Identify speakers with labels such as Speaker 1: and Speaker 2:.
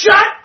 Speaker 1: Shut